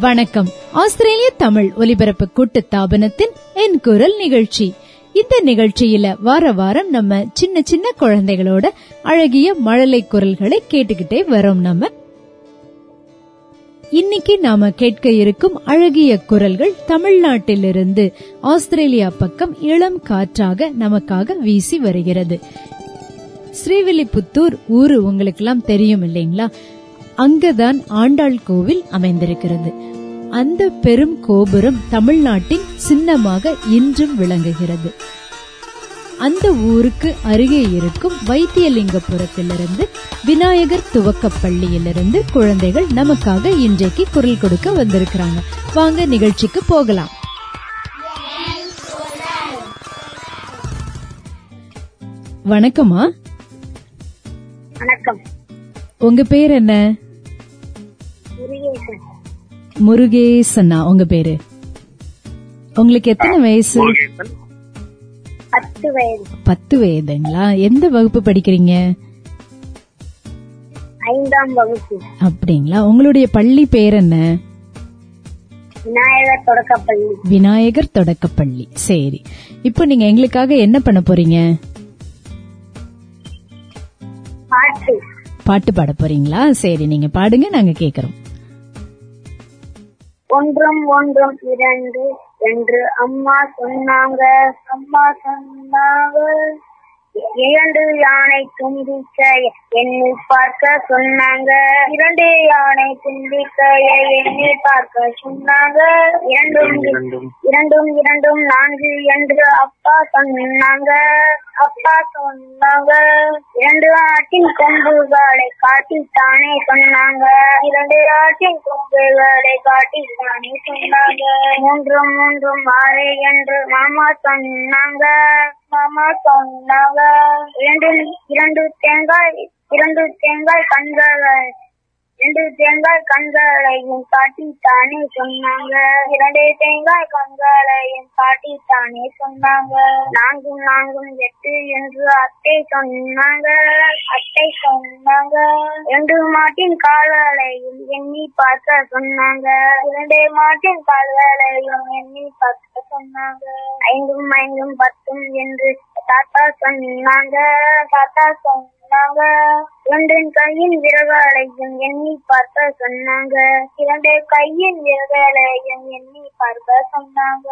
வணக்கம். ஆஸ்திரேலிய தமிழ் ஒலிபரப்பு கூட்டுத்தாபனத்தின் என் குரல் நிகழ்ச்சி. இந்த நிகழ்ச்சியில வார வாரம் நம்ம சின்ன சின்ன குழந்தைகளோட அழகிய மழலை குரல்களை கேட்டுக்கிட்டே வரோம் நம்ம. இன்னைக்கு நாம கேட்க இருக்கும் அழகிய குரல்கள் தமிழ்நாட்டிலிருந்து ஆஸ்திரேலியா பக்கம் இளம் காற்றாக நமக்காக வீசி வருகிறது. ஸ்ரீவில்லிபுத்தூர் ஊரு உங்களுக்கெல்லாம் தெரியும் இல்லைங்களா? அங்கதான் ஆண்டாள் கோவில் அமைந்திருக்கிறது. அந்த பெரும் கோபுரம் தமிழ்நாட்டின் சின்னமாக இன்றும் விளங்குகிறது. அந்த ஊருக்கு அருகே இருக்கும் வைத்தியலிங்கபுரத்திலிருந்து விநாயகர் துவக்க பள்ளியிலிருந்து குழந்தைகள் நமக்காக இன்றைக்கு குரல் கொடுக்க வந்திருக்கிறாங்க. வாங்க நிகழ்ச்சிக்கு போகலாம். வணக்கம்மா. வணக்கம். உங்க பேர் என்ன? முருகேசனா உங்க பேரு? உங்களுக்கு எத்தனை வயசு? பத்து வயது. பத்து வயதுங்களா? எந்த வகுப்பு படிக்கிறீங்க? ஐந்தாம் வகுப்பு. அப்படிங்களா? உங்களுடைய பள்ளி பேர் என்ன? விநாயகர் தொடக்கப்பள்ளி. விநாயகர் தொடக்கப்பள்ளி. சரி. இப்போ நீங்க எங்களுக்காக என்ன பண்ண போறீங்க? பாட்டு. பாட்டு பாட போறீங்களா? சரி நீங்க பாடுங்க நாங்க கேக்குறோம். ஒன்றும் ஒன்றும் இரண்டு என்று அம்மா சொன்னாங்க. அம்மா சொன்னாங்க. இரண்டு யானை தும்பிக்க என்னை பார்க்க சொன்னாங்க. இரண்டு யானை தும்பிக்க என்னை பார்க்க சொன்னாங்க. இரண்டும். இரண்டும் இரண்டும் நான்கு என்று அப்பா சொன்னாங்க. அப்பா சொன்னாங்க. இரண்டு ஆட்டின் கொம்புகளை காட்டித்தானே சொன்னாங்க. இரண்டு ஆட்டின் கொம்புகளை காட்டித்தானே சொன்னாங்க. மூன்றும் மூன்றும் ஆறு என்று மாமா சொன்னாங்க. மாமா சொன்னாங்க. இரண்டு இரண்டு தேங்காய் இரண்டு தேங்காய் கண்கள் இரண்டு தேங்காய் கண்களையும் காட்டித்தானே சொன்னாங்க. இரண்டு தேங்காய் கண்களையும் காட்டித்தானே சொன்னாங்க. நான்கும் நான்கும் எட்டு என்று அத்தை சொன்னாங்க. அத்தை சொன்னாங்க. இரண்டு மாட்டின் கால்களையும் எண்ணி பார்க்க சொன்னாங்க. இரண்டு மாட்டின் கால்களையும் எண்ணி பார்க்க சொன்னாங்க. ஐந்தும் ஐந்தும் பத்தும் என்று தாத்தா சொன்னாங்க. தாத்தா சொன்னாங்க இரண்டின் கையின் விரல்களையும் எண்ணி பார்க்க சொன்னாங்க. இரண்டு கையின் விரல்களையும் எண்ணி பார்க்க சொன்னாங்க.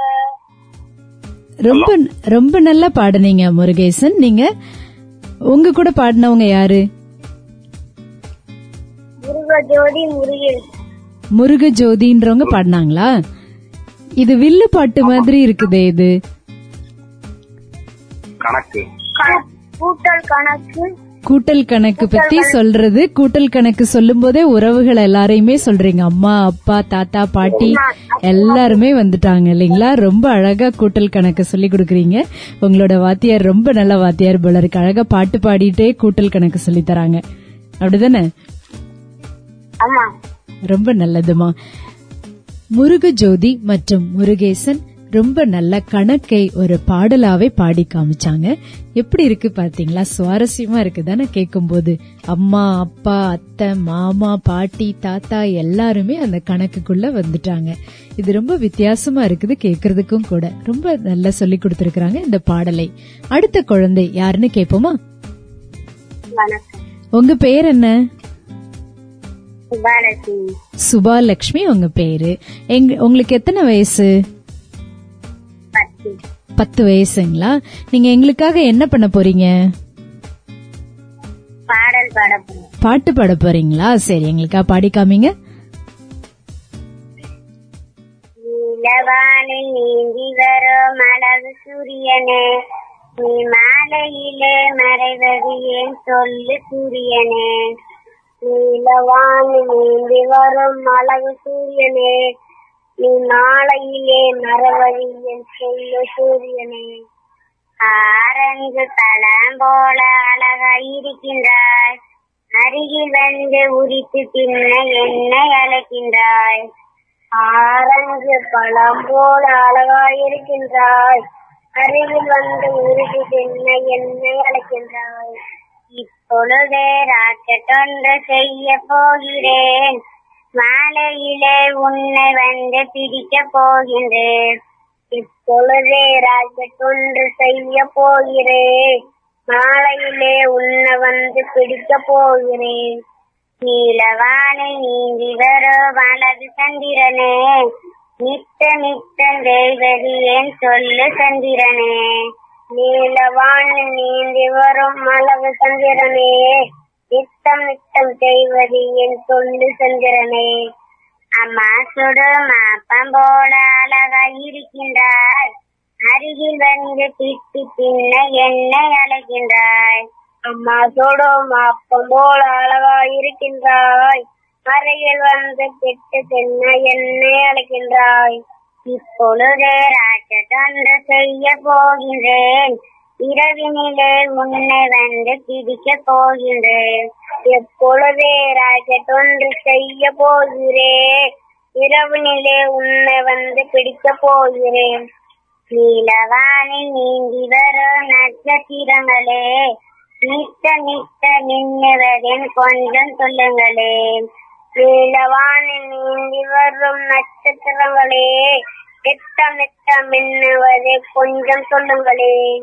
ரொம்ப ரொம்ப நல்லா பாடுனீங்க முருகேசன். நீங்க உங்க கூட பாடினவங்க யாரு? முருகஜோதி முருகில் முருக ஜோதின்றவங்க பாடினாங்களா? இது வில்லு பாட்டு மாதிரி இருக்குதே இது. கணக்கு கூட்டல் கணக்கு. கூட்டல் கணக்கு பத்தி சொல்றது. கூட்டல் கணக்கு சொல்லும் போதே உறவுகள் எல்லாரையுமே சொல்றீங்க. அம்மா அப்பா தாத்தா பாட்டி எல்லாருமே வந்துட்டாங்க இல்லைங்களா? ரொம்ப அழகா கூட்டல் கணக்கு சொல்லி கொடுக்கறீங்க. உங்களோட வாத்தியார் ரொம்ப நல்ல வாத்தியார் போல இருக்கு. அழகா பாட்டு பாடிட்டே கூட்டல் கணக்கு சொல்லி தராங்க. அப்படிதானே? ரொம்ப நல்லதுமா. முருக ஜோதி மற்றும் முருகேசன் ரொம்ப நல்ல கணக்கை ஒரு பாடலாவே பாடி காமிச்சாங்க. எப்படி இருக்கு பாத்தீங்களா? சுவாரஸ்யமா இருக்கு தானே கேட்கும் போது அம்மா அப்பா அத்தை மாமா பாட்டி தாத்தா எல்லாருமே அந்த கணக்குக்குள்ள வந்துட்டாங்க. இது ரொம்ப வித்தியாசமா இருக்குது கேக்குறதுக்கும் கூட. ரொம்ப நல்லா சொல்லி கொடுத்திருக்காங்க இந்த பாடலை. அடுத்த குழந்தை யாருன்னு கேப்போமா? உங்க பேர் என்ன? சுபாலட்சுமி. சுபாலட்சுமி உங்க பேரு. உங்களுக்கு எத்தனை வயசு? பத்து வயசுங்களா? நீங்க எங்களுக்காக என்ன பண்ண போறீங்க? பாடல் பாடப்படும் பாட்டு பாட போறீங்களா? சரி எங்களுக்கா பாடி காமிங்க. நீலவானில் நீந்தி வரும் அழகு சூரியனே. நீ மாலையிலே மறைவது ஏன் சொல்லு சூரியனே? நீலவானில் நீந்தி வரும் அழகு சூரியனே. நீ நாளையிலே மறைவது ஏன் சொல்லு சூரியனே. ஆரஞ்சு தளம் போல அழகா இருக்கின்றாய். அருகில் வந்து உரித்து பின்ன என்னை அழைக்கின்றாய். ஆரஞ்சு பழம் போல அழகா இருக்கின்றாய். அருகில் வந்து உருகி பின்ன என்னை அழைக்கின்றாய். இப்பொழுதே ராக்கெட் ஒன்று செய்ய போகிறேன். மாலையிலே உன்னை வந்து பிடிக்க போகின்றேன் இப்பொழுதே ராக்கெட் செய்ய போகிறேன் மாலையிலே உன்னை வந்து பிடிக்க போகிறேன் நீலவானை நீங்கி வரோ வலது சந்திரனே. நித்த நித்த தேவதி என் சொல்லு சந்திரனே. நீலவான் நீந்தி வரும் மலவு சந்திரனே. நித்தம் நித்தம் செய்வது என் தொண்டு சந்திரனே அம்மா சுடும் அப்பம் போல அழகா இருக்கின்றாய் அருகில் வந்து திட்டி பின்ன என்னை அழைக்கின்றாய் அம்மா சுடும் அப்பம் போல அழகா இருக்கின்றாய். அருகில் வந்து திட்டு பின்ன என்னை அழைக்கின்றாய். இப்பொழுதே ராட்ச தொண்டு செய்ய போகின்றேன். இரவினிலே முன்னே வந்து பிடிக்க போகின்றேன். எப்பொழுதே ராக்கெட் ஒன்று செய்ய போகிறேன். இரவினிலே உன்னை வந்து பிடிக்க போகிறேன். நீலவானில் நீந்தி வரும் நட்சத்திரங்களே நித்த நித்த நின்னுவதன் கொஞ்சம் சொல்லுங்களே. நீலவானில் நீந்தி வரும் நட்சத்திரங்களே நித்த நித்த மின்னுவதை கொஞ்சம் சொல்லுங்களே.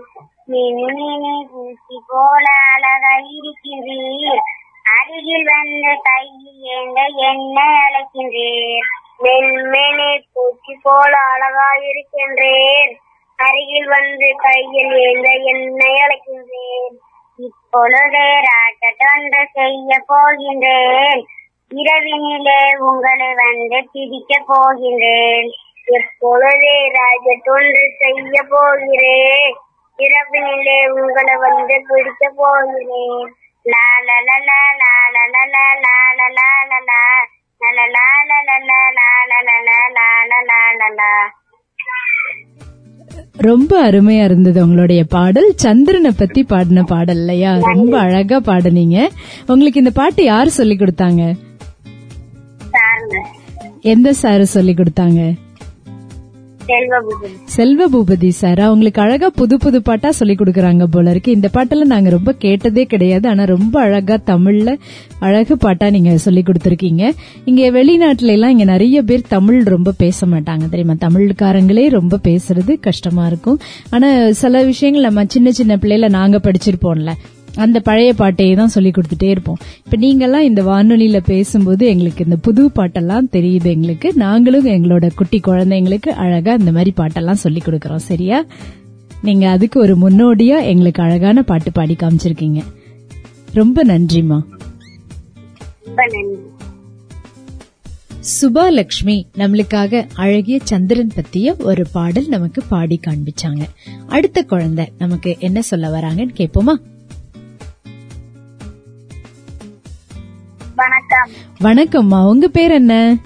மின்மினி பூசி போல அழகா இருக்கின்றீர் அருகில் வந்து கையில் ஏந்த என்னை அழைக்கின்றீர். மென்மெனே பூச்சி போல அழகா இருக்கின்றேன். அருகில் வந்து கையில் ஏந்த என்னை அழைக்கின்றேன். இப்பொழுதே ராக்கெட் செய்ய போகின்றேன். இரவினிலே உங்களை வந்து பிடிக்க போகின்றேன். எப்பொழுதே ராஜ தொன்று செய்ய போகிறேன் இரவினிலே உங்களை வந்து பிடிக்க போகிறேன் ரொம்ப அருமையா இருந்தது உங்களுடைய பாடல் சந்திரனை பத்தி பாடின பாடல் இல்லையா ரொம்ப அழகா பாடுனீங்க உங்களுக்கு இந்த பாட்டு யாரு சொல்லி கொடுத்தாங்க எந்த சாரு சொல்லி கொடுத்தாங்க செல்வ பூபதி. சார் அவங்களுக்கு அழகா புது புது பாட்டா சொல்லி கொடுக்கறாங்க போல இருக்கு. இந்த பாட்டெல்லாம் நாங்க ரொம்ப கேட்டதே கிடையாது. ஆனா ரொம்ப அழகா தமிழ்ல அழகு பாட்டா நீங்க சொல்லி கொடுத்துருக்கீங்க. இங்க வெளிநாட்டுல எல்லாம் இங்க நிறைய பேர் தமிழ் ரொம்ப பேச மாட்டாங்க. தெரியுமா? தமிழ்காரங்களே ரொம்ப பேசுறது கஷ்டமா இருக்கும். ஆனா சில விஷயங்கள் நம்ம சின்ன சின்ன பிள்ளைல நாங்க படிச்சிருப்போம்ல. அந்த பழைய பாட்டையே தான் சொல்லி கொடுத்துட்டே இருப்போம். இப்ப நீங்கெல்லாம் இந்த வானொலியில பேசும்போது எங்களுக்கு இந்த புது பாட்டெல்லாம் தெரியுது எங்களுக்கு. நாங்களும் எங்களோட குட்டி குழந்தைங்களுக்கு அழகா இந்த மாதிரி பாட்டெல்லாம் சொல்லி கொடுக்கறோம். சரியா? நீங்க அதுக்கு ஒரு முன்னோடியா எங்களுக்கு அழகான பாட்டு பாடி காமிச்சிருக்கீங்க. ரொம்ப நன்றிமா ரொம்ப சுபாலக்ஷ்மி நம்மளுக்காக அழகிய சந்திரன் பத்திய ஒரு பாடல் நமக்கு பாடி காண்பிச்சாங்க. அடுத்த குழந்தை நமக்கு என்ன சொல்ல வராங்கன்னு கேட்போமா? வணக்கம். வணக்கம்மா. உங்க பேர் என்ன?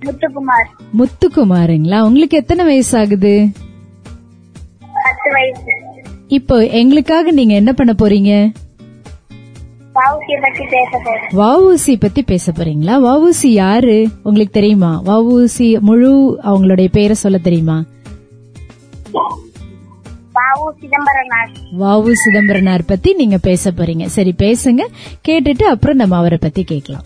முத்துக்குமார். முத்துக்குமாருங்களா? உங்களுக்கு எத்தனை வயசு. ஆகுது இப்போ எங்களுக்காக நீங்க என்ன பண்ண போறீங்க? வவுசி பத்தி பேச போறீங்களா? வவுசி யாரு? உங்களுக்கு தெரியுமா? வவுசி முழு அவங்களுடைய பேரை சொல்ல தெரியுமா? வாவு சிதம்பரனார். பத்தி நீங்க பேச போறீங்க. சரி பேசுங்க. கேட்டுட்டு அப்புறம் நம்ம அவரை பத்தி கேட்கலாம்.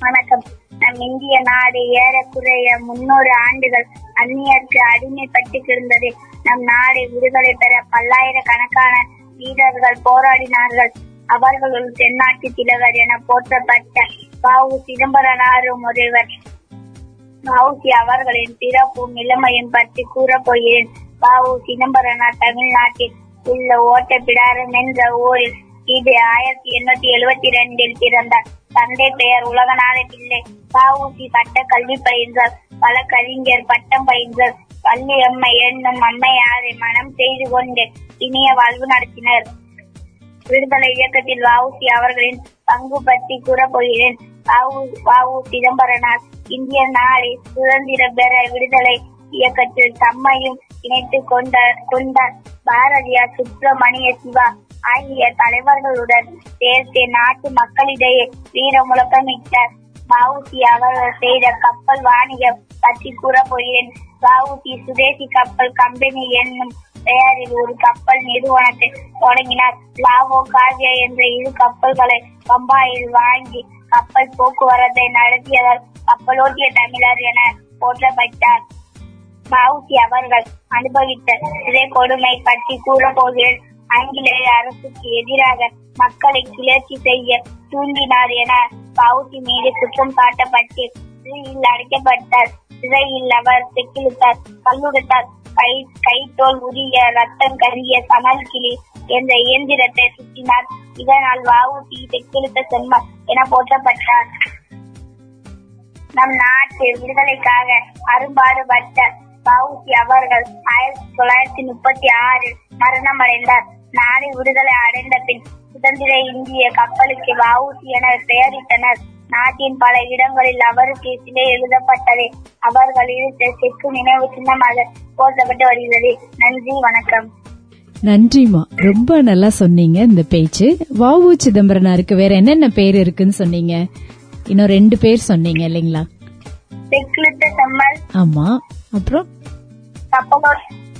வணக்கம். நம் இந்திய நாடு ஏறக்குறைய முன்னூறு ஆண்டுகள் அந்நியருக்கு அடிமைப்பட்டு கிடந்தது. நம் நாடு விடுதலை பெற பல்லாயிரக்கணக்கான வீரர்கள் போராடினார்கள். அவர்களுள் தென்னாட்டு திலகர் என போற்றப்பட்ட பாவு சிதம்பரனாரும் ஒருவர். பாவுசி அவர்களின் பிறப்பும் இளமையும் பற்றி கூறப் போகிறேன். பாவு சிதம்பரனார் தமிழ்நாட்டில் உள்ள ஓட்டப்பிடாரம் என்ற ஊரில் இது ஆயிரத்தி எண்ணூத்தி எழுபத்தி ரெண்டில் பிறந்தார். தந்தை பெயர் உலகநாத பிள்ளை. பாவூசி பட்ட கல்வி பயின்றார். பல கவிஞர் பட்டம் பயின்றார். பள்ளி அம்மை என்னும் அம்மையாரை மனம் செய்து கொண்டு இனிய வாழ்வு நடத்தினர். விடுதலை இயக்கத்தில் வாவுசி அவர்களின் பங்கு பற்றி கூறப்போகிறேன். வாவு சிதம்பரனார் இந்திய நாளை சுதந்திர பெற விடுதலை இயக்கத்தில் தம்மையும் இணைத்துக் கொண்ட கொண்டார். பாரதியார் சுப்பிரமணிய சிவா ஆகிய தலைவர்களுடன் சேர்த்து நாட்டு மக்களிடையே வீர முழக்கமிட்டார் வவுசி அவர்கள் செய்த கப்பல் வாணிகம் பற்றி கூற போகிறேன் வவுசி சுதேசி கப்பல் கம்பெனி என்னும் பெயரில் ஒரு கப்பல் நிறுவனத்தை தொடங்கினார். லாவோ காவியா என்ற இரு கப்பல்களை பம்பாயில் வாங்கி கப்பல் போக்குவரத்தை நடத்தியவர் கப்பலோட்டிய தமிழர் என போற்றப்பட்டார். வஉசி அவர்கள் அனுபவித்த இதே கொடுமை பற்றி கூறப்போகிறேன். ஆங்கிலேய அரசுக்கு எதிராக மக்களை கிளர்ச்சி செய்ய தூண்டினார் என வஉசி மீது குற்றம் சாட்டப்பட்டு சிறையில் அடைக்கப்பட்டார். சிறையில் அவர் செக்கிழுத்தார். கல்லுடுத்தார் கை கைத்தோல் உரிய ரத்தம் கரிய சமல் கிளி என்ற இயந்திரத்தை சுற்றினார். இதனால் வாவுசி செக்கிழுத்த செம்ம என போற்றப்பட்டார். நம் நாட்டு விடுதலைக்காக அரும்பாடுபட்ட வஉசி அவர்கள் ஆயிரத்தி தொள்ளாயிரத்தி முப்பத்தி ஆறில் மரணம் அடைந்தார் நாடு விடுதலை அடைந்த பின் சுதந்திர இந்திய கப்பலுக்கு வஉசி என பெயரிட்டனர். நாட்டின் பல இடங்களில் அவருக்கு சிலை எழுதப்பட்டது. அவர்கள் இருந்த செக்கு நினைவு சின்னமாக போற்றப்பட்டு வருகிறது. நன்றி வணக்கம். நன்றிமா ரொம்ப நல்லா சொன்னீங்க இந்த பேச்சு. வாவு சிதம்பரனாருக்கு வேற என்னென்ன பேர் இருக்குன்னு சொன்னீங்க? இன்னும் ரெண்டு பேர் சொன்னீங்க இல்லைங்களா? ஆமா. அப்புறம் கப்பலோ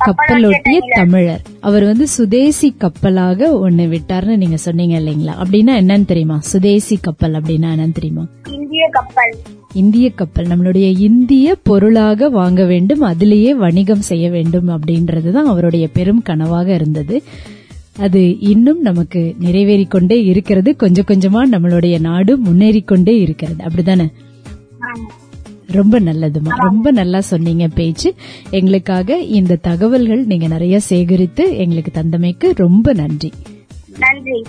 கப்பலோட்டிய தமிழர். அவர் வந்து சுதேசி கப்பலாக ஒண்ணு விட்டார்னு நீங்க சொன்னீங்க இல்லைங்களா? அப்படின்னா என்னன்னு தெரியுமா? சுதேசி கப்பல் அப்படின்னா என்னன்னு தெரியுமா? இந்திய கப்பல். இந்திய கப்பல். நம்மளுடைய இந்திய பொருளாக வாங்க வேண்டும் அதிலேயே வணிகம் செய்ய வேண்டும் அப்படின்றதுதான் அவருடைய பெரும் கனவாக இருந்தது. அது இன்னும் நமக்கு நிறைவேறிக் கொண்டே இருக்கிறது. கொஞ்சம் கொஞ்சமா நம்மளுடைய நாடு முன்னேறிக் கொண்டே இருக்கிறது. அப்படிதானே. ரொம்ப நல்லதுமா? ரொம்ப நல்லா சொன்னீங்க பேச்சு. எங்களுக்காக இந்த தகவல்கள் நீங்க நிறைய சேகரித்து எங்களுக்கு தந்தமைக்கு ரொம்ப நன்றி. நன்றி.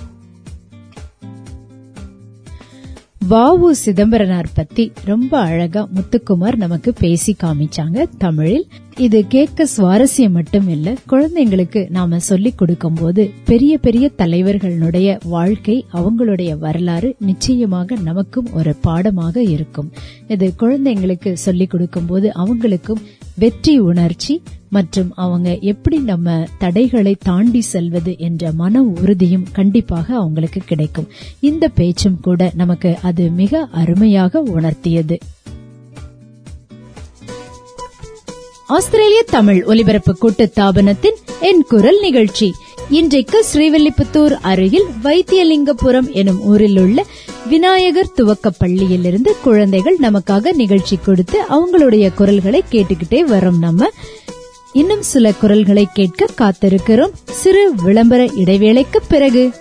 வாவு சிதம்பரனார் பத்தி ரொம்ப அழகா முத்துக்குமார் நமக்கு பேசி காமிச்சாங்க தமிழில். இது கேட்க சுவாரஸ்யம் மட்டும் இல்ல குழந்தைங்களுக்கு நாம சொல்லிக் கொடுக்கும் போது பெரிய பெரிய தலைவர்களுடைய வாழ்க்கை அவங்களுடைய வரலாறு நிச்சயமாக நமக்கும் ஒரு பாடமாக இருக்கும். இது குழந்தைங்களுக்கு சொல்லிக் கொடுக்கும் போது அவங்களுக்கும் வெற்றி உணர்ச்சி மற்றும் அவங்க எப்படி நம்ம தடைகளை தாண்டி செல்வது என்ற மன உறுதியும் கண்டிப்பாக அவங்களுக்கு கிடைக்கும். இந்த பேச்சும் கூட நமக்கு அது மிக அருமையாக உணர்த்தியது. ஆஸ்திரேலிய தமிழ் ஒலிபரப்பு கூட்டு தாபனத்தின் என் குரல் நிகழ்ச்சி. இன்றைக்கு ஸ்ரீவில்லிபுத்தூர் அருகில் வைத்தியலிங்கபுரம் எனும் ஊரில் உள்ள விநாயகர் துவக்க பள்ளியிலிருந்து குழந்தைகள் நமக்காக நிகழ்ச்சி கொடுத்து அவங்களுடைய குரல்களை கேட்டுக்கிட்டே வரோம் நம்ம. இன்னும் சில குரல்களை கேட்க காத்திருக்கிறோம். சிறு விளம்பர இடைவேளைக்கு பிறகு.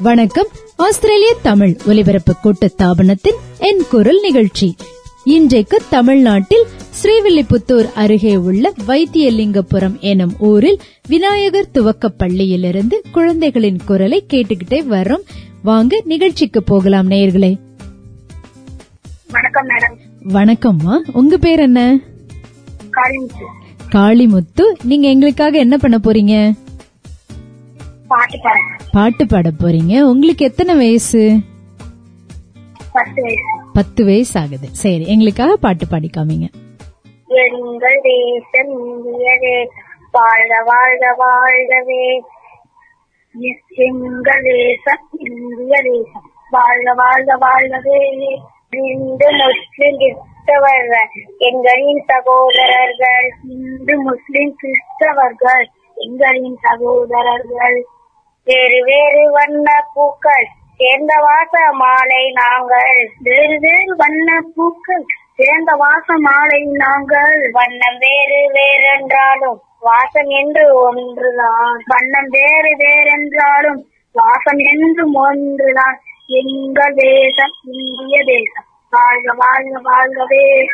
வணக்கம். ஆஸ்திரேலிய தமிழ் ஒலிபரப்பு கூட்டு தாபனத்தின் என் குரல் நிகழ்ச்சி. இன்றைக்கு தமிழ்நாட்டில் ஸ்ரீவில்லிபுத்தூர் அருகே உள்ள வைத்தியலிங்கபுரம் எனும் ஊரில் விநாயகர் துவக்க பள்ளியிலிருந்து குழந்தைகளின் குரலை கேட்டுக்கிட்டே வர்றோம். வாங்க நிகழ்ச்சிக்கு போகலாம் நேயர்களே. வணக்கம் மேடம். வணக்கம்மா. உங்க பேர் என்ன? காளிமுத்து. நீங்க எங்களுக்காக என்ன பண்ண போறீங்க? பாட்டு பாட போறீங்க. உங்களுக்கு எத்தனை வயசு. பத்து வயசு ஆகுது சரி எங்களுக்காக பாட்டு பாடிக்காமீங்க. எங்கள் தேசம் இந்தியரே வாழ்க வாழ்க வாழ்கவே. எங்கள் தேசம் இந்திய தேசம். வாழ்க வாழ்க வாழ்கவே. இந்து முஸ்லிம் கிறிஸ்தவர்கள் எங்களின் சகோதரர்கள் இந்து முஸ்லிம் கிறிஸ்தவர்கள் எங்களின் சகோதரர்கள். வேறு வேறு வண்ண பூக்கள் சேர்ந்த வாச மாலை நாங்கள். வேறு வேறு வண்ண பூக்கள். சேர்ந்த வாச மாலை நாங்கள். வண்ணம் வேறு வேறென்றாலும். வாசம் என்று ஒன்றுதான். வண்ணம் வேறு வேறென்றாலும். வாசம் என்றும் ஒன்றுதான். எங்கள் தேசம் இந்திய தேசம். வாழ்க வாழ்க வாழ்கவே.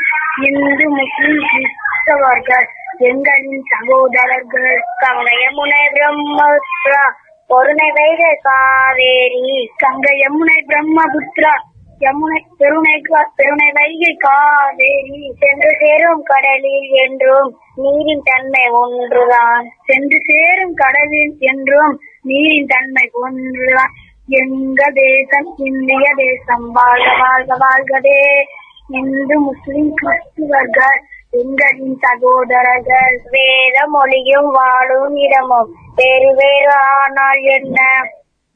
இந்து முஸ்லிம் கிறிஸ்தவர்கள் எங்களின் சகோதரர்கள். கங்கை யமுனை பிரம்மபுத்ரா பொருணை காவேரி கங்கை யமுனை பிரம்மபுத்ரா யமுனை பெருணை பெருணை வைகை காவேரி சென்று சேரும் கடலில் என்றும் நீரின் தன்மை ஒன்றுதான். சென்று சேரும் கடலில் என்றும் நீரின் தன்மை ஒன்றுதான். எங்க தேசம் இந்திய தேசம் வாழ்க வாழ்க வாழ்கவே. இந்து முஸ்லிம் கிறிஸ்துவர்கள் எங்களின் சகோதரர்கள் வேத மொழியும் வாழும் இடமும். வேறு வேறு ஆனால் என்ன?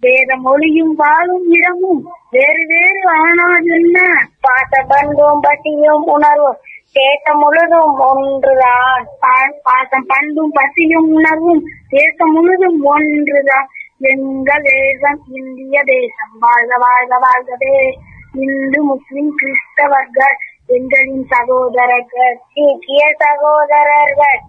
வேத மொழியும் வாழும் இடமும். வேறு வேறு ஆனால் என்ன? பாச பண்பும் பசியும் உணர்வும். தேசம் முழுதும் ஒன்றுதான். பா- பாசம் பண்பும் பசியும் உணர்வும். தேசம் முழுதும் ஒன்றுதான். எங்கள் தேசம் இந்திய தேசம். வாழ்க வாழ்க வாழ்கவே. இந்து முஸ்லிம் கிறிஸ்தவர்கள் எங்களின் சகோதரர்கள் சீக்கிய சகோதரர்கள்.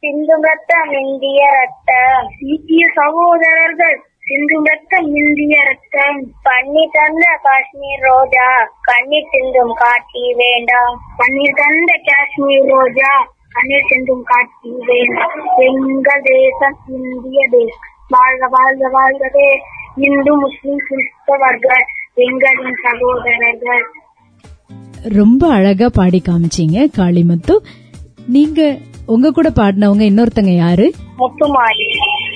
சிந்தும் ரத்தம் இந்திய ரத்தம். சீக்கிய சகோதரர்கள் சிந்தும் ரத்தம் இந்திய ரத்தம். பண்ணி தந்த காஷ்மீர் ரோஜா கண்ணீர் சிந்தும் காட்சி வேண்டாம். பன்னீர் தந்த காஷ்மீர் ரோஜா கண்ணீர் சிந்தும் காட்சி வேண்டாம். எங்கள் தேசம் இந்திய தேசம். வாழ்க வாழ்க வாழ்கவே இந்து முஸ்லிம் கிறிஸ்தவர்கள் எங்களின் சகோதரர்கள். ரொம்ப அழகா பாடி காமிச்சீங்க காளிமுத்து. நீங்க உங்க கூட பாடினவங்க இன்னொருத்தங்க யாரு? முத்துமாரி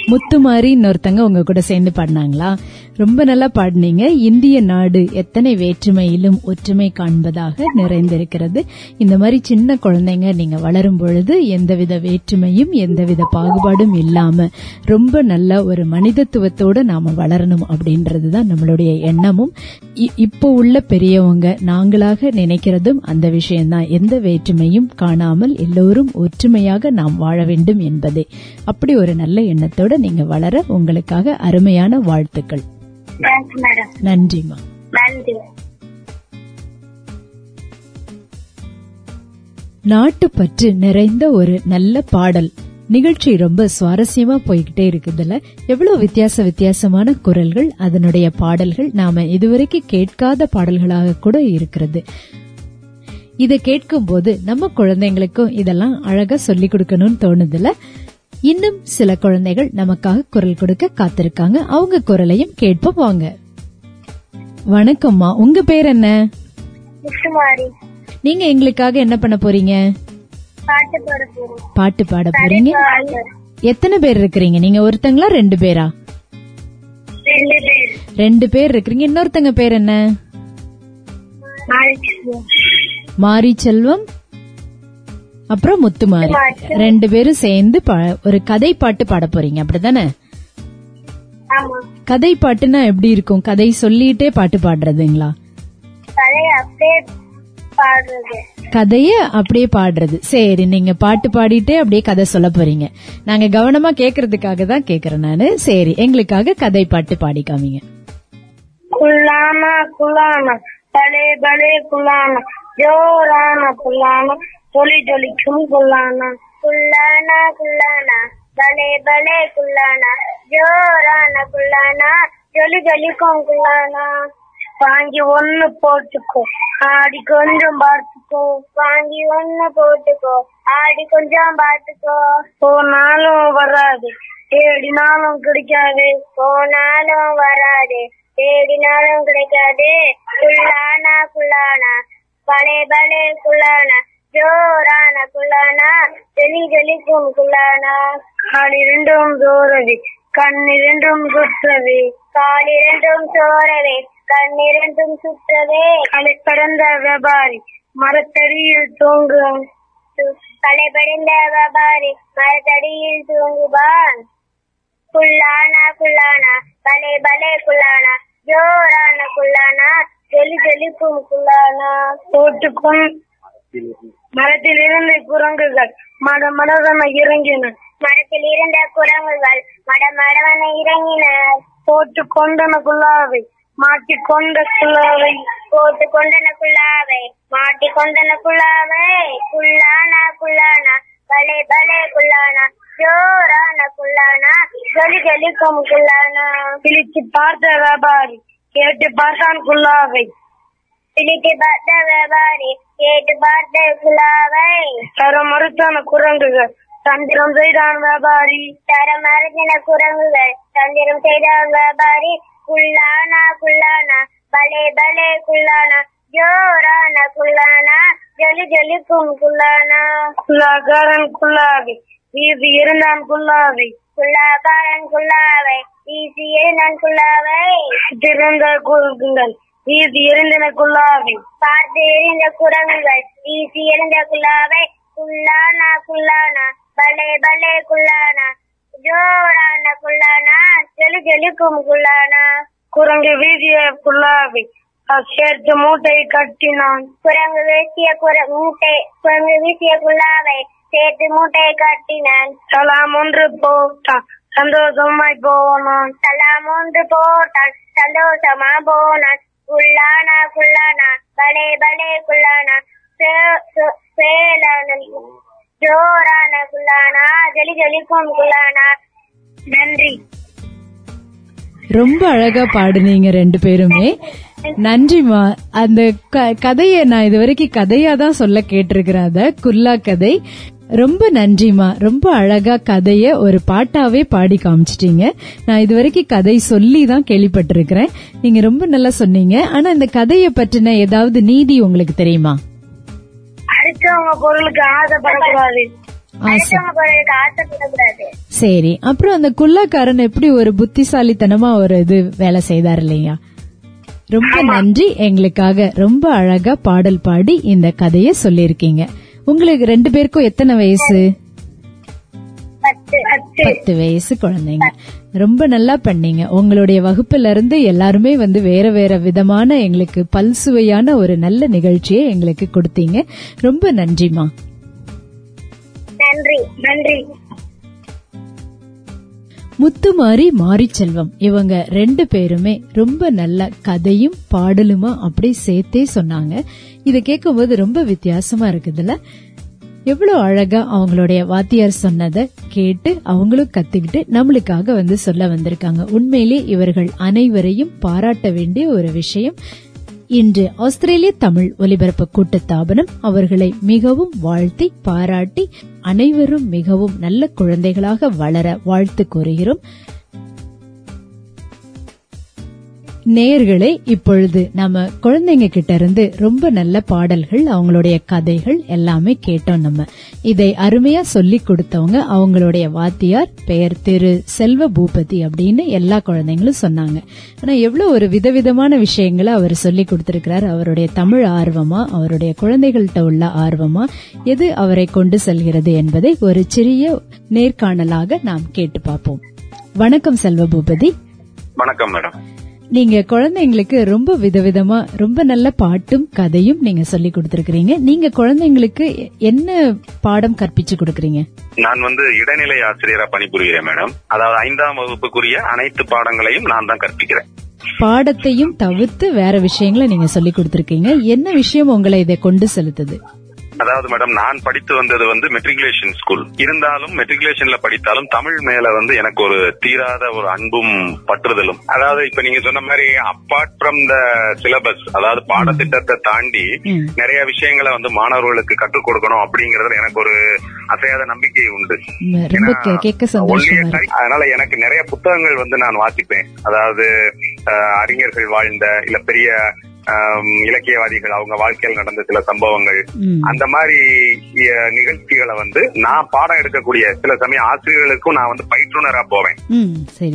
முத்துமாரி இன்னொருத்தங்க உங்க கூட சேர்ந்து பாடினாங்களா? ரொம்ப நல்லா பாடினீங்க. இந்திய நாடு எத்தனை வேற்றுமையிலும் ஒற்றுமை காண்பதாக நிறைந்திருக்கிறது. இந்த மாதிரி சின்ன குழந்தைங்க நீங்க வளரும் பொழுது எந்தவித வேற்றுமையும் எந்தவித பாகுபாடும் இல்லாம ரொம்ப நல்ல ஒரு மனிதத்துவத்தோட நாம வளரணும் அப்படின்றதுதான் நம்மளுடைய எண்ணமும். இ- இப்போ உள்ள பெரியவங்க நாங்களாக நினைக்கிறதும் அந்த விஷயம்தான். எந்த வேற்றுமையும் காணாமல் எல்லோரும் ஒற்றுமையாக நாம் வாழ வேண்டும் என்பதே. அப்படி ஒரு நல்ல எண்ணத்தோட நீங்க வளர உங்களுக்காக அருமையான வாழ்த்துக்கள். தேங்க்ஸ் மேடம் நன்றிமா நன்றி நாட்டுப்பற்று நிறைந்த ஒரு நல்ல பாடல். நிகழ்ச்சி ரொம்ப சுவாரஸ்யமா போய்கிட்டே இருக்குதுல எவ்வளவு வித்தியாச வித்தியாசமான குரல்கள் அதனுடைய பாடல்கள் நாம இதுவரைக்கும் கேட்காத பாடல்களாக கூட இருக்கிறது. இதை கேட்கும் போது நம்ம குழந்தைங்களுக்கும் இதெல்லாம் அழகா சொல்லி கொடுக்கணும்னு தோணுதுல இன்னும் சில குழந்தைகள் நமக்காக குரல் கொடுக்க காத்திருக்காங்க. அவங்க குரலையும் கேட்போம் வாங்க. வணக்கம்மா. உங்க பேர் என்ன? நீங்க எங்களுக்காக என்ன பண்ண போறீங்க? பாட்டு பாட போறீங்க? எத்தனை பேர் இருக்கிறீங்க? நீங்க ஒருத்தங்களா ரெண்டு பேரா? ரெண்டு பேர். இருக்கிறீங்க. இன்னொருத்தங்க பேர் என்ன? மாரி செல்வம் அப்புறம் முத்துமாரி. ரெண்டு பேரும் சேர்ந்து ஒரு கதை பாட்டு பாட போறீங்க அப்படிதானே? ஆமா. கதை பாட்டுனா எப்படி இருக்கும்? கதை சொல்லிட்டே பாட்டு பாடுறதுங்களா? கதையை அப்படியே பாடுறது. கதைய அப்படியே பாடுறது. சரி நீங்க பாட்டு பாடிட்டே அப்படியே கதை சொல்ல போறீங்க. நாங்க கவனமா கேக்குறதுக்காக தான் கேக்குறேன் நானு. சரி எங்களுக்காக கதை பாட்டு பாடி காமிங்க. குல்லானா குல்லானா பலே பலே குல்லானா ஜோரான குல்லானா ஜொலி ஜொலிக்கும் குல்லானா குல்லானா குல்லானா பலே பலே குல்லானா ஜோரான குல்லானா ஜொலி ஜொலிக்கும் குல்லானா வாங்கி ஒண்ணு போட்டுக்கோ. ஆடி கொஞ்சம் பார்த்துக்கோ. வாங்கி ஒண்ணு போட்டுக்கோ. ஆடி கொஞ்சம் பார்த்துக்கோ. போனாலும் வராது. தேடினாலும் கிடைக்காது. போனாலும் வராது. தேடினாலும் கிடைக்காது. குள்ளானா குள்ளானா. பலே பலே குள்ளானா. ஜோரான குள்ளானா ஜெலி ஜெலிக்கும் குள்ளானா. கால் இரண்டும் சோரவே கண் இரண்டும் சுற்றவே. கால் இரண்டும் சோரவே கண் இரண்டும் சுற்றவே. களை கடந்த வியாபாரி மரத்தடியில் தூங்கும் களை படிந்த வியாபாரி மரத்தடியில் தூங்குவான். குள்ளானா குள்ளானா பலே பலே குள்ளானா. ஜோரான குள்ளானா ஜொலி ஜொலிக்கும் குள்ளானா. போட்டுக்கும். மரத்தில் இருந்த குரங்குகள் மட மடவன இறங்கின. மரத்தில் இருந்த குரங்குகள் மட மடவன இறங்கினர் போட்டு கொண்டன குள்ளாவை மாட்டி கொண்ட குள்ளாவை போட்டு கொண்டன குள்ளாவை மாட்டி கொண்டன குள்ளாவை குள்ளானா குள்ளானா பலே பலே குள்ளானா ஜோரான குள்ளானா ஜொலி ஜொலிக்கும் குள்ளானா. பிடிச்சு பார்த்த வியாபாரி கேட்டு பார்த்தான் குள்ளாவை பிடித்து பார்த்த வியாபாரி கேட்டு பார்த்த குள்ளாவை தர மறுத்தான குரங்குகள் தந்திரம் செய்தான் வியாபாரி. தர மறுத்தின குரங்குகள் தந்திரம் செய்தான் வியாபாரி. குள்ளானா குள்ளானா பலே பலே குள்ளானா. ஜோரான குள்ளானா ஜொலி ஜொலிக்கும் குள்ளானா. குல்லாகாரன் குள்ளாவை வீசி இருந்தான் குள்ளாவை. குல்லாகாரன் குள்ளாவை வீசி இருந்தான் குள்ளாவை. திறந்த குரங்குகள் வீசி இருந்தன குள்ளாவை பார்த்து எறிந்த குரங்குகள் வீசி எறிந்த குள்ளாவை குள்ளானா குள்ளானா பலே பலே குள்ளானா ஜோரான குள்ளானா ஜெலி ஜெலிக்கும் குள்ளானா குரங்கு வீதிய புல்லாவை சேர்த்து மூட்டை கட்டினான். குரங்கு வீசிய குர மூட்டை குரங்கு வீசிய குள்ளாவை சேர்த்து மூட்டை கட்டினான். சலாம் ஒன்று போட்டான் சந்தோஷமாய் போனான். சலாம் ஒன்று போட்டான் சந்தோஷமா போனான். குள்ளானா குள்ளானா பலே பலே குள்ளானா சேலான ஜோரான குள்ளானா ஜெலி ஜெலிக்கும் குள்ளானா. நன்றி. ரொம்ப அழகா பாடுனீங்க ரெண்டு பேருமே. நன்றிமா அந்த கதைய நான் இது வரைக்கும் கதையா தான் சொல்ல கேட்டிருக்கிறேன் அத. குல்லா கதை. ரொம்ப நன்றிமா ரொம்ப அழகா கதைய ஒரு பாட்டாவே பாடி காமிச்சிட்டீங்க. நான் இது வரைக்கும் கதை சொல்லி தான் கேள்விப்பட்டிருக்கிறேன். நீங்க ரொம்ப நல்லா சொன்னீங்க. ஆனா இந்த கதைய பற்றின ஏதாவது நீதி உங்களுக்கு தெரியுமா? அடுத்தவங்க பொருளுக்கு ஆசைப்படக்கூடாது. சரி. அப்புறம் அந்த குல்லாக்காரன் எப்படி ஒரு புத்திசாலித்தனமா ஒரு இது வேலை செய்தார் இல்லையா? ரொம்ப நன்றி. எங்களுக்காக ரொம்ப அழகா பாடல் பாடி இந்த கதைய சொல்லியிருக்கீங்க. உங்களுக்கு ரெண்டு பேருக்கும் எத்தனை வயசு? பத்து. வயசு குழந்தைங்க. ரொம்ப நல்லா பண்ணீங்க. உங்களுடைய வகுப்புல இருந்து எல்லாருமே வந்து வேற வேற விதமான எங்களுக்கு பல்சுவையான ஒரு நல்ல நிகழ்ச்சியை எங்களுக்கு கொடுத்தீங்க. ரொம்ப நன்றிமா நன்றி. நன்றி. முத்துமாரி மாரிச்செல்வம் இவங்க ரெண்டு பேருமே ரொம்ப நல்ல கதையும் பாடலுமா அப்படி சேர்த்தே சொன்னாங்க. இதை கேட்கும்போது ரொம்ப வித்தியாசமா இருக்குதுல்ல? எவ்வளவு அழகா அவங்களுடைய வாத்தியார் சொன்னதை கேட்டு அவங்களும் கத்துக்கிட்டு நம்மளுக்காக வந்து சொல்ல வந்திருக்காங்க. உண்மையிலே இவர்கள் அனைவரையும் பாராட்ட வேண்டிய ஒரு விஷயம். இன்று ஆஸ்திரேலிய தமிழ் ஒலிபரப்பு கூட்டத்தாபனம் அவர்களை மிகவும் வாழ்த்தி பாராட்டி அனைவரும் மிகவும் நல்ல குழந்தைகளாக வளர வாழ்த்து கூறுகிறோம். நேயர்களே இப்பொழுது நம்ம குழந்தைங்க கிட்ட இருந்து ரொம்ப நல்ல பாடல்கள் அவங்களுடைய கதைகள் எல்லாமே கேட்டோம் நம்ம. இதை அருமையா சொல்லி கொடுத்தவங்க அவங்களுடைய வாத்தியார் பெயர் திரு செல்வ பூபதி அப்படின்னு எல்லா குழந்தைங்களும் சொன்னாங்க. ஆனா எவ்வளவு ஒரு விதவிதமான விஷயங்களை அவர் சொல்லி கொடுத்திருக்கிறார். அவருடைய தமிழ் ஆர்வமா அவருடைய குழந்தைகள்கிட்ட உள்ள ஆர்வமா எது அவரை கொண்டு செல்கிறது என்பதை ஒரு சிறிய நேர்காணலாக நாம் கேட்டு பார்ப்போம். வணக்கம் செல்வ பூபதி. வணக்கம் மேடம். நீங்க குழந்தைங்களுக்கு ரொம்ப விதவிதமா ரொம்ப நல்ல பாட்டும் கதையும் நீங்க சொல்லி கொடுத்திருக்கிறீங்க. நீங்க குழந்தைங்களுக்கு என்ன பாடம் கற்பிச்சு கொடுக்கறீங்க? நான் வந்து இடைநிலை ஆசிரியரா பணிபுரிகிறேன் மேடம். அதாவது ஐந்தாம் வகுப்புக்குரிய அனைத்து பாடங்களையும் நான் தான் கற்பிக்கிறேன். பாடத்தையும் தவிர்த்து வேற விஷயங்களை நீங்க சொல்லி கொடுத்திருக்கீங்க. என்ன விஷயம் உங்களை இதை கொண்டு செலுத்துது? அதாவது மேடம் நான் படித்து வந்தது வந்து மெட்ரிகுலேஷன் ஸ்கூல் இருந்தாலும் மெட்ரிகுலேஷன்ல படித்தாலும் தமிழ் மேல வந்து எனக்கு ஒரு தீராத ஒரு அன்பும் பற்றுதலும். அதாவது இப்ப நீங்க சொன்ன மாதிரி அப்பார்ட் ஃப்ரம் த சிலபஸ் அதாவது பாடத்திட்டத்தை தாண்டி. நிறைய விஷயங்களை வந்து மாணவர்களுக்கு கற்றுக் கொடுக்கணும் அப்படிங்கறதுல எனக்கு ஒரு அசையாத நம்பிக்கை உண்டு. அதனால எனக்கு நிறைய புத்தகங்கள் வந்து நான் வாசிப்பேன். அதாவது அறிஞர்கள் வாழ்ந்த இல்ல பெரிய இலக்கியவாதிகள் அவங்க வாழ்க்கையில் நடந்த சில சம்பவங்கள். அந்த மாதிரி நிகழ்ச்சிகளை வந்து நான் பாடம் எடுக்கக்கூடிய சில சமயம் ஆசிரியர்களுக்கும் நான் வந்து பயிற்றுனரா போவேன்.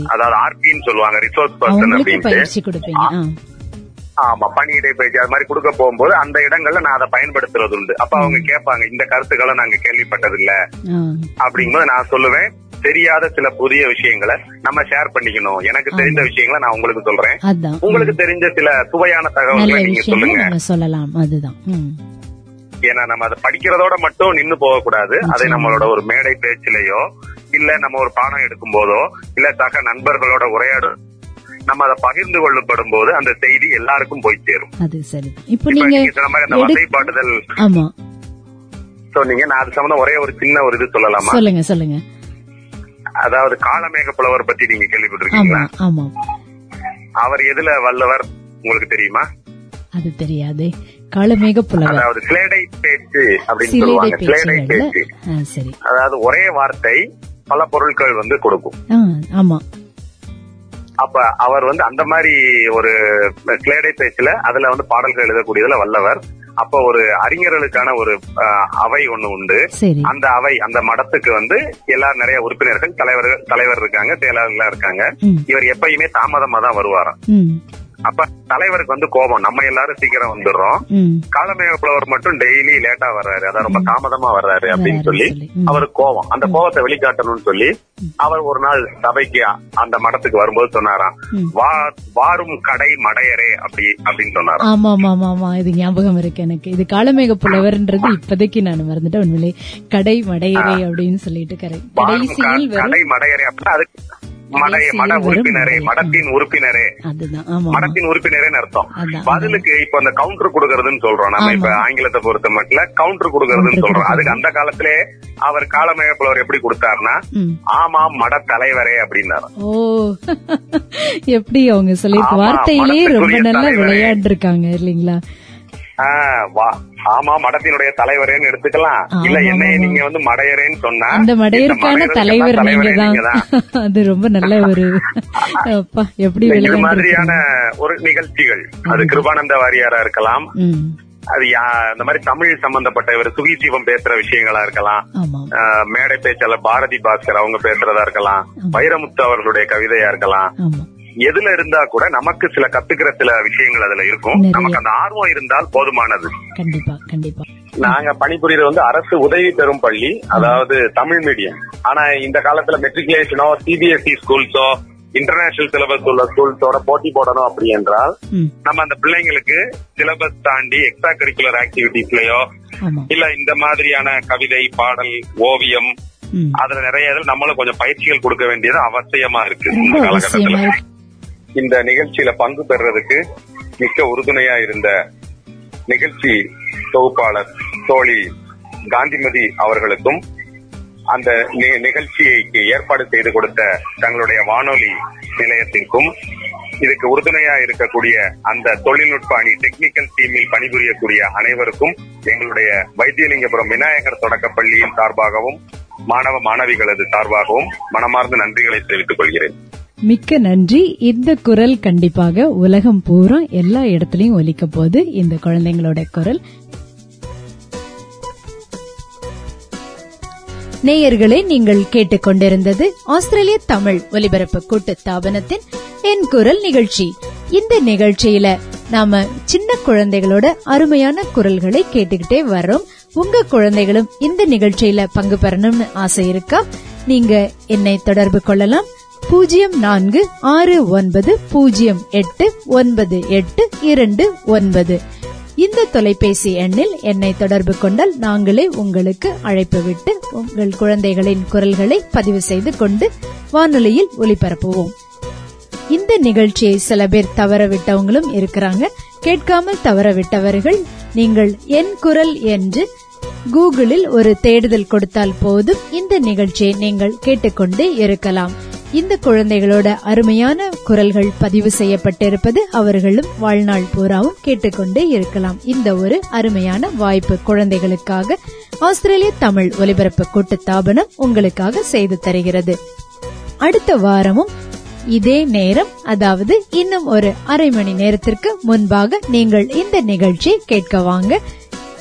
அதாவது ஆர்பின்னு சொல்லுவாங்க ரிசோர்ஸ் பர்சன் அப்படின்ட்டு. ஆமா பணியிடை பயிற்சி அது மாதிரி கொடுக்க போகும்போது அந்த இடங்கள்ல நான் அதை பயன்படுத்துறது உண்டு. அப்ப அவங்க கேட்பாங்க இந்த கருத்துக்களை நாங்க கேள்விப்பட்டதில்ல. ஆ. அப்படிங்கும்போது நான் சொல்லுவேன் தெரியாத சில புதிய விஷயங்களை நம்ம ஷேர் பண்ணிக்கணும். எனக்கு தெரிந்த விஷயங்களை நான் உங்களுக்கு சொல்றேன். உங்களுக்கு தெரிஞ்ச சில சுவையான தகவல்களை நீங்க சொல்லுங்க. சொல்லலாம். அதுதான். ஏன்னா நம்ம அதை படிக்கிறதோட மட்டும் நின்னு போக கூடாது அதை நம்மளோட ஒரு மேடை பேச்சிலேயோ இல்ல நம்ம ஒரு பாடம் எடுக்கும் போதோ இல்ல சக நண்பர்களோட உரையாடும் நம்ம அதை பகிர்ந்து கொள்ளப்படும் போது அந்த செய்தி எல்லாருக்கும் போய் சேரும். அது சரிதான். இப்போ நீங்க சொன்ன மாதிரி அந்த வசைப்பாட்டுதல். ஆமா. சொன்னீங்க நான் அது சம்பந்தம் ஒரே ஒரு சின்ன ஒரு இது சொல்லலாமா? சொல்லுங்க சொல்லுங்க. அதாவது காலமேக புலவர் பத்தி நீங்க கேள்விப்பட்டிருக்கீங்களா? அவர் எதுல வல்லவர் உங்களுக்கு தெரியுமா? அது தெரியாதே. காலமேக புலவர். அதாவது சிலேடை பேச்சு அப்படின்னு சொல்லுவாங்க. சிலேடை பேச்சு. சரி. அதாவது ஒரே வார்த்தை பல பொருட்கள் வந்து கொடுக்கும். ஆமா. அப்ப அவர் வந்து அந்த மாதிரி ஒரு சிலேடை பேச்சுல அதுல வந்து பாடல்கள் எழுதக்கூடியதுல வல்லவர். அப்ப ஒரு அறிஞர்களுக்கான ஒரு அவை ஒண்ணு உண்டு. அந்த அவை அந்த மடத்துக்கு வந்து எல்லாரும் நிறைய உறுப்பினர்கள் தலைவர்கள் தலைவர் இருக்காங்க செயலாளர்களா இருக்காங்க. இவர் எப்பயுமே தாமதமா தான் வருவாராம். அப்ப தலைவருக்கு வந்து கோபம். நம்ம எல்லாரும் சீக்கிரம் வந்துடுறோம். காலமேக புலவர் மட்டும் டெய்லி லேட்டா வர்றாரு. அதான் ரொம்ப தாமதமா வர்றாரு அப்படின்னு சொல்லி. அவருக்கு கோபம். அந்த கோபத்தை வெளிக்காட்டணும்னு சொல்லி அவர் ஒரு நாள் சபைக்கு அந்த மடத்துக்கு வரும்போது சொன்னாராம் வாரும் கடை மடையரே அப்படி அப்படின்னு சொன்னாராம். ஆமா ஆமா ஆமா ஆமா இது ஞாபகம் இருக்கு எனக்கு. இது காலமேக புலவர்ன்றது இப்போதைக்கு நான் மறந்துட்டேன். உண்மையிலே கடை மடையரே அப்படின்னு சொல்லிட்டு கரை வாரும் கடைசியில் க- வரும் கடை மடையரே அப்படின்னா அதுக்கு மடை உறுப்பினரே மடை. மடத்தின் உறுப்பினரே ஆமா ஆமா. மடத்தின் உறுப்பினரேன்னு அர்த்தம் பதிலுக்கு இப்ப அந்த கவுண்டர் கொடுக்கறதுன்னு சொல்றோம் நம்ம இப்ப ஆங்கிலத்தை பொறுத்த மட்டும் கவுண்டர் கொடுக்கறதுன்னு சொல்றோம் அதுக்கு. அந்த காலத்திலே அவர் காலமேக புலவர் எப்படி கொடுத்தாருன்னா ம். ஆமாம் மட தலைவரே அப்படின்னாரு ஓ எப்படி அவங்க சொல்லி ஆமா, வார்த்தையிலேயே ரொம்ப நல்லா. விளையாண்டு இருக்காங்க இல்லீங்களா வா- ஆமா மடத்தினுடைய தலைவரேன்னு எடுத்துக்கலாம். இல்ல என்னைய. நீங்க வந்து மடையரேன்னு சொன்னா அந்த மடையருக்கான தலைவர் நீங்க தலைவரே தான் நீங்கதான். அது ரொம்ப நல்ல ஒரு எப்படி இது மாதிரியான ஒரு நிகழ்ச்சிகள். அது கிருபானந்த வாரியாரா இருக்கலாம். அது இந்த மாதிரி தமிழ் சம்பந்தப்பட்ட இவர் சுகிசீவம் பேசுற விஷயங்களா இருக்கலாம். மேடை பேச்சாளர் பாரதி பாஸ்கர் அவங்க பேசுறதா இருக்கலாம். வைரமுத்து அவர்களுடைய கவிதையா இருக்கலாம். எதுல இருந்தா கூட நமக்கு சில கத்துக்கிற சில விஷயங்கள் அதுல இருக்கும். நமக்கு அந்த ஆர்வம் இருந்தால் போதுமானது. கண்டிப்பா கண்டிப்பா. நாங்க பணிபுரியறது வந்து அரசு உதவி பெறும் பள்ளி அதாவது தமிழ் மீடியம். ஆனா இந்த காலத்துல மெட்ரிகுலேஷனோ சிபிஎஸ்இ ஸ்கூல்ஸோ இன்டர்நேஷனல் சிலபஸ் உள்ள ஸ்கூல்ஸோட போட்டி போடணும் அப்படி என்றால் நம்ம அந்த பிள்ளைங்களுக்கு சிலபஸ் தாண்டி எக்ஸ்ட்ரா கரிக்குலர் ஆக்டிவிட்டிஸ்லயோ இல்ல இந்த மாதிரியான கவிதை பாடல் ஓவியம் அதுல நிறைய இதுல நம்மளும் கொஞ்சம் பயிற்சிகள் கொடுக்க வேண்டியது அவசியமா இருக்கு இந்த காலகட்டத்துல. இந்த நிகழ்ச்சியில பங்கு பெறுறதுக்கு மிக்க உறுதுணையா இருந்த நிகழ்ச்சி தொகுப்பாளர் தோழி காந்திமதி அவர்களுக்கும் அந்த நிகழ்ச்சியை ஏற்பாடு செய்து கொடுத்த தங்களுடைய வானொலி நிலையத்திற்கும் இதுக்கு உறுதுணையா இருக்கக்கூடிய அந்த தொழில்நுட்ப அணி டெக்னிக்கல் டீமில் பணிபுரியக்கூடிய அனைவருக்கும் எங்களுடைய வைத்தியலிங்கபுரம் விநாயகர் தொடக்கப்பள்ளியின் சார்பாகவும் மாணவ மாணவிகளது சார்பாகவும் மனமார்ந்த நன்றிகளை தெரிவித்துக் கொள்கிறேன். மிக்க நன்றி. இந்த குரல் கண்டிப்பாக உலகம் பூரா எல்லா இடத்துலயும் ஒலிக்க போகுது. இந்த குழந்தைங்களோட குரல். நேயர்களே நீங்கள் கேட்டுக்கொண்டிருந்தது ஆஸ்திரேலிய தமிழ் ஒலிபரப்பு கூட்டு ஸ்தாபனத்தின் என் குரல் நிகழ்ச்சி. இந்த நிகழ்ச்சியில நாம சின்ன குழந்தைகளோட அருமையான குரல்களை கேட்டுக்கிட்டே வர்றோம். உங்க குழந்தைகளும் இந்த நிகழ்ச்சியில பங்கு பெறணும்னு ஆசை இருக்கா? நீங்க என்னை தொடர்பு கொள்ளலாம். பூஜ்ஜியம் நான்கு ஆறு ஒன்பது பூஜ்ஜியம் எட்டு ஒன்பது எட்டு இரண்டு ஒன்பது. இந்த தொலைபேசி எண்ணில் என்னை தொடர்பு கொண்டால் நாங்களே உங்களுக்கு அழைப்பு விட்டு உங்கள் குழந்தைகளின் குரல்களை பதிவு செய்து கொண்டு வானொலியில் ஒலிபரப்புவோம் இந்த நிகழ்ச்சியை சில பேர் தவறவிட்டவங்களும் இருக்கிறாங்க. கேட்காமல் தவறவிட்டவர்கள் நீங்கள் என் குரல் என்று கூகுளில் ஒரு தேடுதல் கொடுத்தால் போதும். இந்த நிகழ்ச்சியை நீங்கள் கேட்டுக்கொண்டே இருக்கலாம். இந்த குழந்தைகளோட அருமையான குரல்கள் பதிவு செய்யப்பட்டிருப்பது அவர்களும் வாழ்நாள் பூராவும் கேட்டுக்கொண்டே இருக்கலாம். இந்த ஒரு அருமையான வாய்ப்பு குழந்தைகளுக்காக ஆஸ்திரேலிய தமிழ் ஒலிபரப்பு கூட்டு தாபனம் உங்களுக்காக செய்து தருகிறது. அடுத்த வாரமும் இதே நேரம் அதாவது இன்னும் ஒரு அரை மணி நேரத்திற்கு முன்பாக நீங்கள் இந்த நிகழ்ச்சியை கேட்க வாங்க.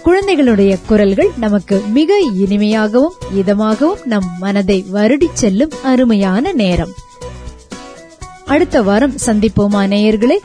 குழந்தைகளுடைய குரல்கள் நமக்கு மிக இனிமையாகவும் இதமாகவும் நம் மனதை வருடி செல்லும் அருமையான நேரம். அடுத்த வாரம் சந்திப்போமா நேயர்களே?